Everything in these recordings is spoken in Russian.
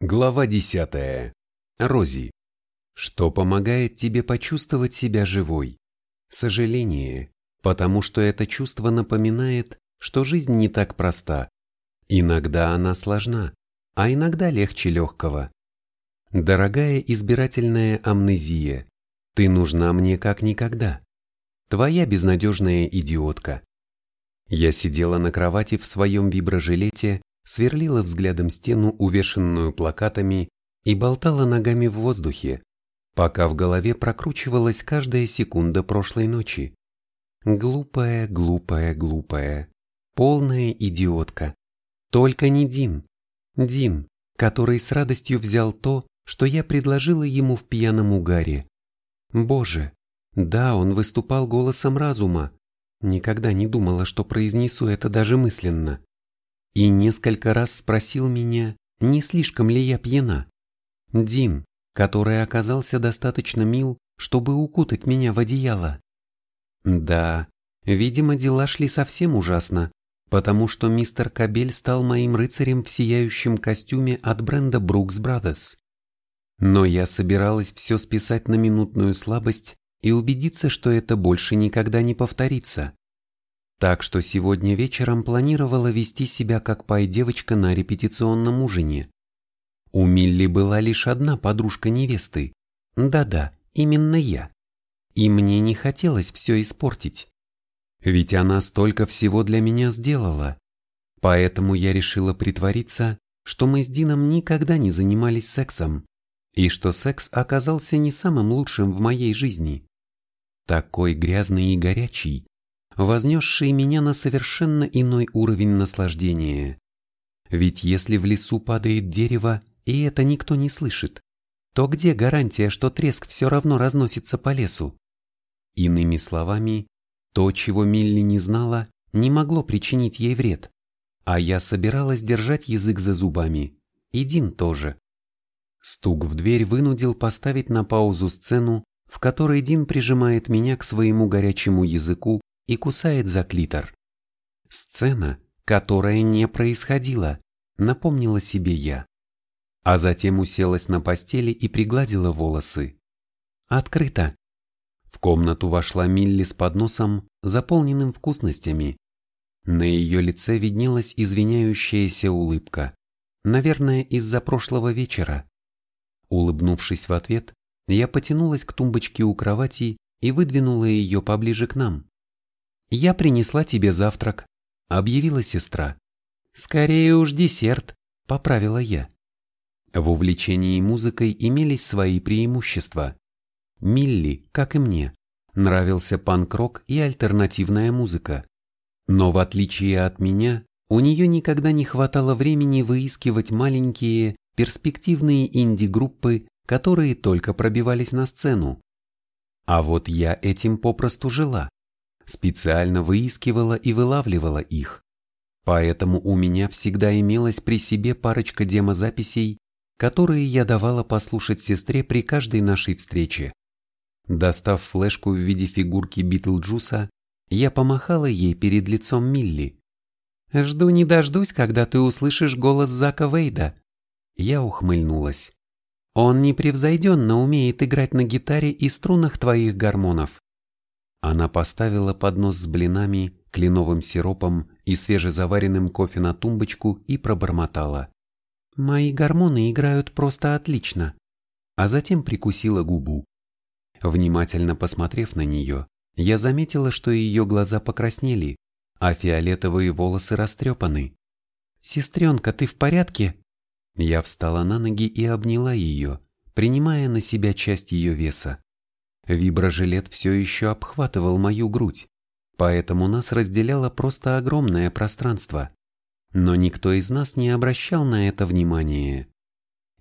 Глава 10. Рози. Что помогает тебе почувствовать себя живой? Сожаление, потому что это чувство напоминает, что жизнь не так проста. Иногда она сложна, а иногда легче легкого. Дорогая избирательная амнезия, ты нужна мне как никогда. Твоя безнадежная идиотка. Я сидела на кровати в своем виброжилете сверлила взглядом стену, увешанную плакатами, и болтала ногами в воздухе, пока в голове прокручивалась каждая секунда прошлой ночи. Глупая, глупая, глупая, полная идиотка. Только не Дин. Дин, который с радостью взял то, что я предложила ему в пьяном угаре. Боже, да, он выступал голосом разума. Никогда не думала, что произнесу это даже мысленно и несколько раз спросил меня, не слишком ли я пьяна. Дин, который оказался достаточно мил, чтобы укутать меня в одеяло. Да, видимо, дела шли совсем ужасно, потому что мистер Кабель стал моим рыцарем в сияющем костюме от бренда Brooks Brothers. Но я собиралась все списать на минутную слабость и убедиться, что это больше никогда не повторится. Так что сегодня вечером планировала вести себя как пай-девочка на репетиционном ужине. У Милли была лишь одна подружка невесты. Да-да, именно я. И мне не хотелось все испортить. Ведь она столько всего для меня сделала. Поэтому я решила притвориться, что мы с Дином никогда не занимались сексом, и что секс оказался не самым лучшим в моей жизни. Такой грязный и горячий, вознесшие меня на совершенно иной уровень наслаждения. Ведь если в лесу падает дерево, и это никто не слышит, то где гарантия, что треск все равно разносится по лесу? Иными словами, то, чего Милли не знала, не могло причинить ей вред, а я собиралась держать язык за зубами, и Дин тоже. Стук в дверь вынудил поставить на паузу сцену, в которой Дин прижимает меня к своему горячему языку и кусает за клитор. Сцена, которая не происходила, напомнила себе я. А затем уселась на постели и пригладила волосы. Открыто. В комнату вошла Милли с подносом, заполненным вкусностями. На ее лице виднелась извиняющаяся улыбка. Наверное, из-за прошлого вечера. Улыбнувшись в ответ, я потянулась к тумбочке у кровати и выдвинула ее поближе к нам. «Я принесла тебе завтрак», — объявила сестра. «Скорее уж десерт», — поправила я. В увлечении музыкой имелись свои преимущества. Милли, как и мне, нравился панк-рок и альтернативная музыка. Но в отличие от меня, у нее никогда не хватало времени выискивать маленькие, перспективные инди-группы, которые только пробивались на сцену. А вот я этим попросту жила специально выискивала и вылавливала их. Поэтому у меня всегда имелась при себе парочка демозаписей, которые я давала послушать сестре при каждой нашей встрече. Достав флешку в виде фигурки Битлджуса, я помахала ей перед лицом Милли. «Жду не дождусь, когда ты услышишь голос Зака Вейда». Я ухмыльнулась. «Он непревзойденно умеет играть на гитаре и струнах твоих гормонов. Она поставила поднос с блинами, кленовым сиропом и свежезаваренным кофе на тумбочку и пробормотала. «Мои гормоны играют просто отлично», а затем прикусила губу. Внимательно посмотрев на нее, я заметила, что ее глаза покраснели, а фиолетовые волосы растрепаны. «Сестренка, ты в порядке?» Я встала на ноги и обняла ее, принимая на себя часть ее веса. Виброжилет все еще обхватывал мою грудь, поэтому нас разделяло просто огромное пространство. Но никто из нас не обращал на это внимания.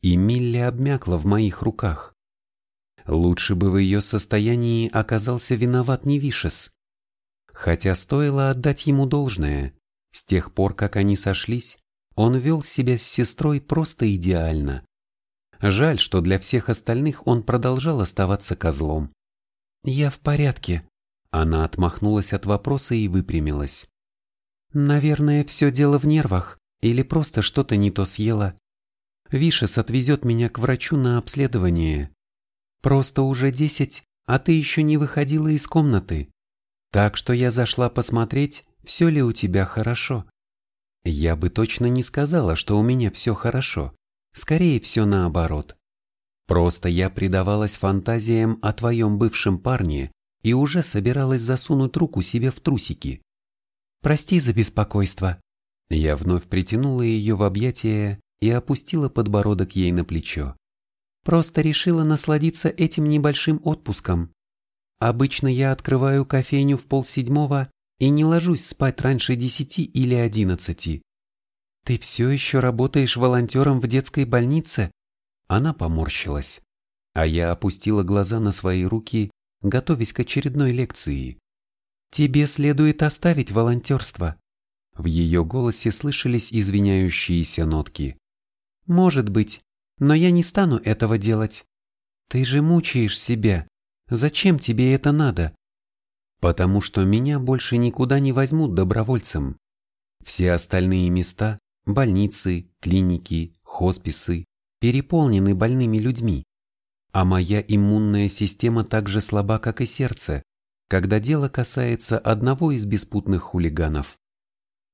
И Милли обмякла в моих руках. Лучше бы в ее состоянии оказался виноват Невишес. Хотя стоило отдать ему должное, с тех пор, как они сошлись, он вел себя с сестрой просто идеально. Жаль, что для всех остальных он продолжал оставаться козлом. «Я в порядке». Она отмахнулась от вопроса и выпрямилась. «Наверное, все дело в нервах или просто что-то не то съела. Вишес отвезет меня к врачу на обследование. Просто уже десять, а ты еще не выходила из комнаты. Так что я зашла посмотреть, все ли у тебя хорошо. Я бы точно не сказала, что у меня все хорошо. Скорее все наоборот. Просто я предавалась фантазиям о твоем бывшем парне и уже собиралась засунуть руку себе в трусики. Прости за беспокойство. Я вновь притянула ее в объятия и опустила подбородок ей на плечо. Просто решила насладиться этим небольшим отпуском. Обычно я открываю кофейню в полседьмого и не ложусь спать раньше десяти или одиннадцати. Ты все еще работаешь волонтером в детской больнице? Она поморщилась, а я опустила глаза на свои руки, готовясь к очередной лекции. Тебе следует оставить волонтерство. В ее голосе слышались извиняющиеся нотки. Может быть, но я не стану этого делать. Ты же мучаешь себя. Зачем тебе это надо? Потому что меня больше никуда не возьмут добровольцем. Все остальные места, больницы, клиники, хосписы, переполнены больными людьми. А моя иммунная система так же слаба, как и сердце, когда дело касается одного из беспутных хулиганов.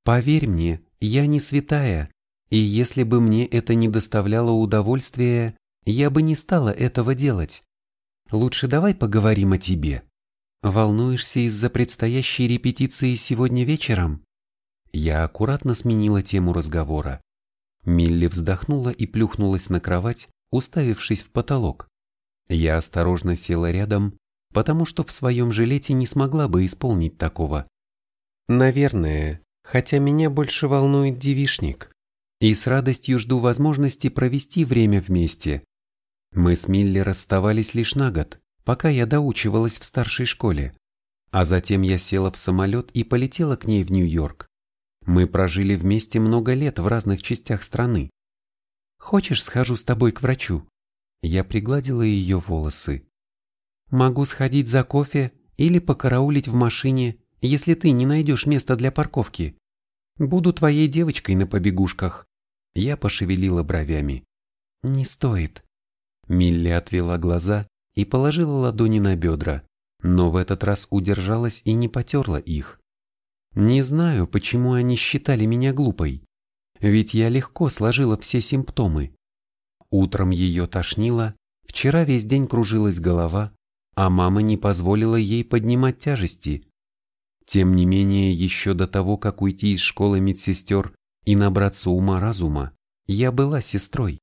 Поверь мне, я не святая, и если бы мне это не доставляло удовольствия, я бы не стала этого делать. Лучше давай поговорим о тебе. Волнуешься из-за предстоящей репетиции сегодня вечером? Я аккуратно сменила тему разговора. Милли вздохнула и плюхнулась на кровать, уставившись в потолок. Я осторожно села рядом, потому что в своем жилете не смогла бы исполнить такого. Наверное, хотя меня больше волнует девишник и с радостью жду возможности провести время вместе. Мы с Милли расставались лишь на год, пока я доучивалась в старшей школе, а затем я села в самолет и полетела к ней в Нью-Йорк. Мы прожили вместе много лет в разных частях страны. Хочешь, схожу с тобой к врачу? Я пригладила ее волосы. Могу сходить за кофе или покараулить в машине, если ты не найдешь места для парковки. Буду твоей девочкой на побегушках. Я пошевелила бровями. «Не стоит». Милли отвела глаза и положила ладони на бедра, но в этот раз удержалась и не потерла их. Не знаю, почему они считали меня глупой, ведь я легко сложила все симптомы. Утром ее тошнило, вчера весь день кружилась голова, а мама не позволила ей поднимать тяжести. Тем не менее, еще до того, как уйти из школы медсестер и набраться ума-разума, я была сестрой.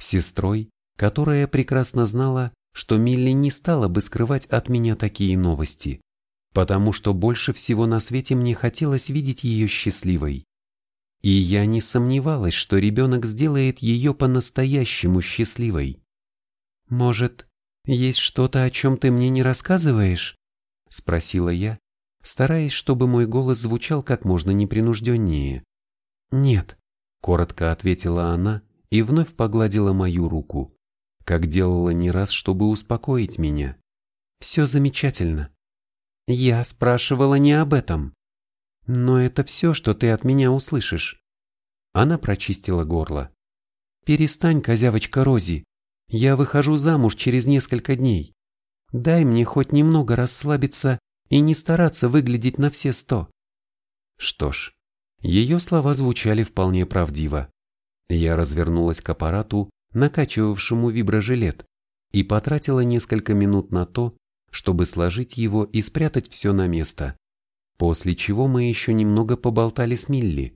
Сестрой, которая прекрасно знала, что Милли не стала бы скрывать от меня такие новости, потому что больше всего на свете мне хотелось видеть ее счастливой. И я не сомневалась, что ребенок сделает ее по-настоящему счастливой. «Может, есть что-то, о чем ты мне не рассказываешь?» – спросила я, стараясь, чтобы мой голос звучал как можно непринужденнее. «Нет», — коротко ответила она и вновь погладила мою руку, как делала не раз, чтобы успокоить меня. «Все замечательно». «Я спрашивала не об этом». «Но это все, что ты от меня услышишь». Она прочистила горло. «Перестань, козявочка Рози. Я выхожу замуж через несколько дней. Дай мне хоть немного расслабиться и не стараться выглядеть на все сто». Что ж, ее слова звучали вполне правдиво. Я развернулась к аппарату, накачивавшему виброжилет, и потратила несколько минут на то, чтобы сложить его и спрятать все на место. После чего мы еще немного поболтали с Милли.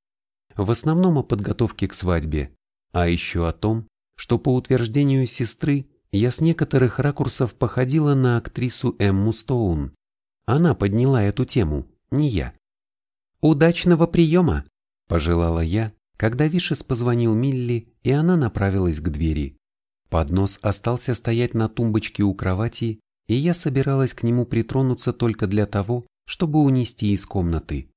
В основном о подготовке к свадьбе, а еще о том, что по утверждению сестры я с некоторых ракурсов походила на актрису Эмму Стоун. Она подняла эту тему, не я. «Удачного приема!» – пожелала я, когда Вишес позвонил Милли, и она направилась к двери. Поднос остался стоять на тумбочке у кровати, и я собиралась к нему притронуться только для того, чтобы унести из комнаты.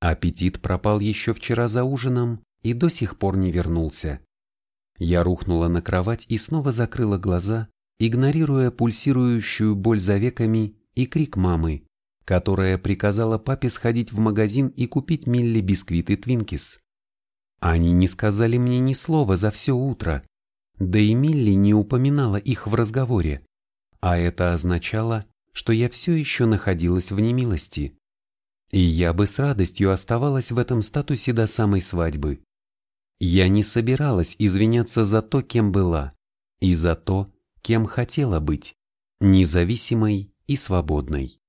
Аппетит пропал еще вчера за ужином и до сих пор не вернулся. Я рухнула на кровать и снова закрыла глаза, игнорируя пульсирующую боль за веками и крик мамы, которая приказала папе сходить в магазин и купить Милли бисквиты Твинкис. Они не сказали мне ни слова за все утро, да и Милли не упоминала их в разговоре, а это означало, что я все еще находилась в немилости. И я бы с радостью оставалась в этом статусе до самой свадьбы. Я не собиралась извиняться за то, кем была, и за то, кем хотела быть, независимой и свободной.